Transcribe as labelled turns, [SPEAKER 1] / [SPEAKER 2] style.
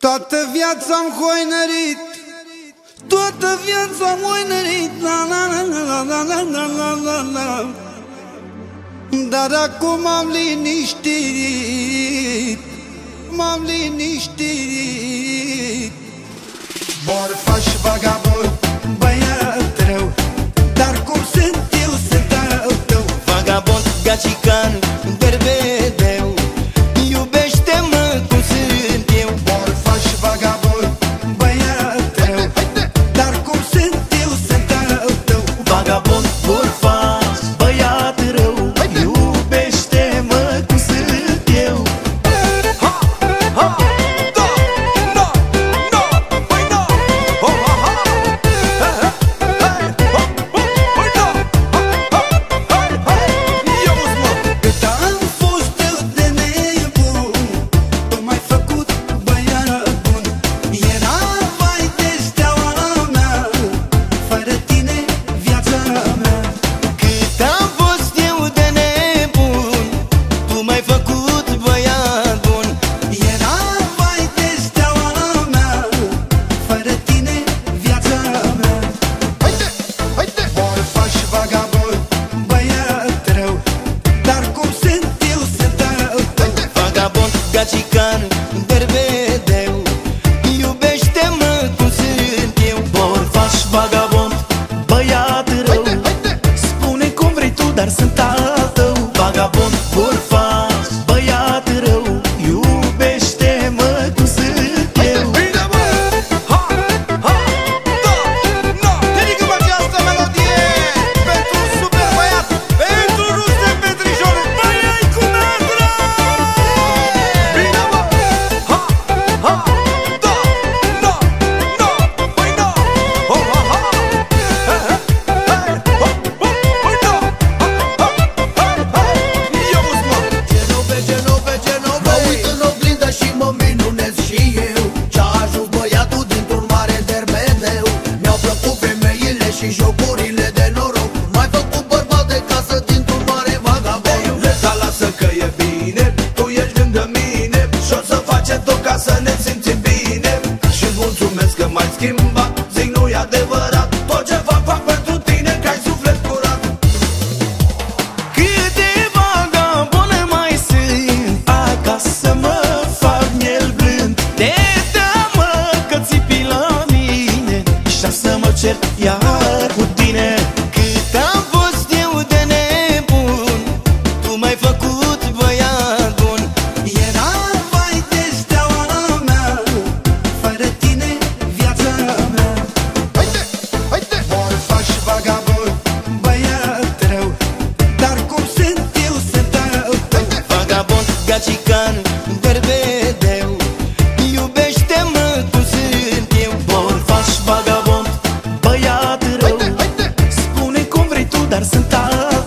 [SPEAKER 1] Toată viața am hoinărit. Toată viața am hoinărit. La la la la la la la la la la Dar acum am liniștit. M-am liniștit. Borfaș vagabond. con Pulpo. Dar sunt al tău.
[SPEAKER 2] Vagabond
[SPEAKER 1] ser dar sunt
[SPEAKER 2] alt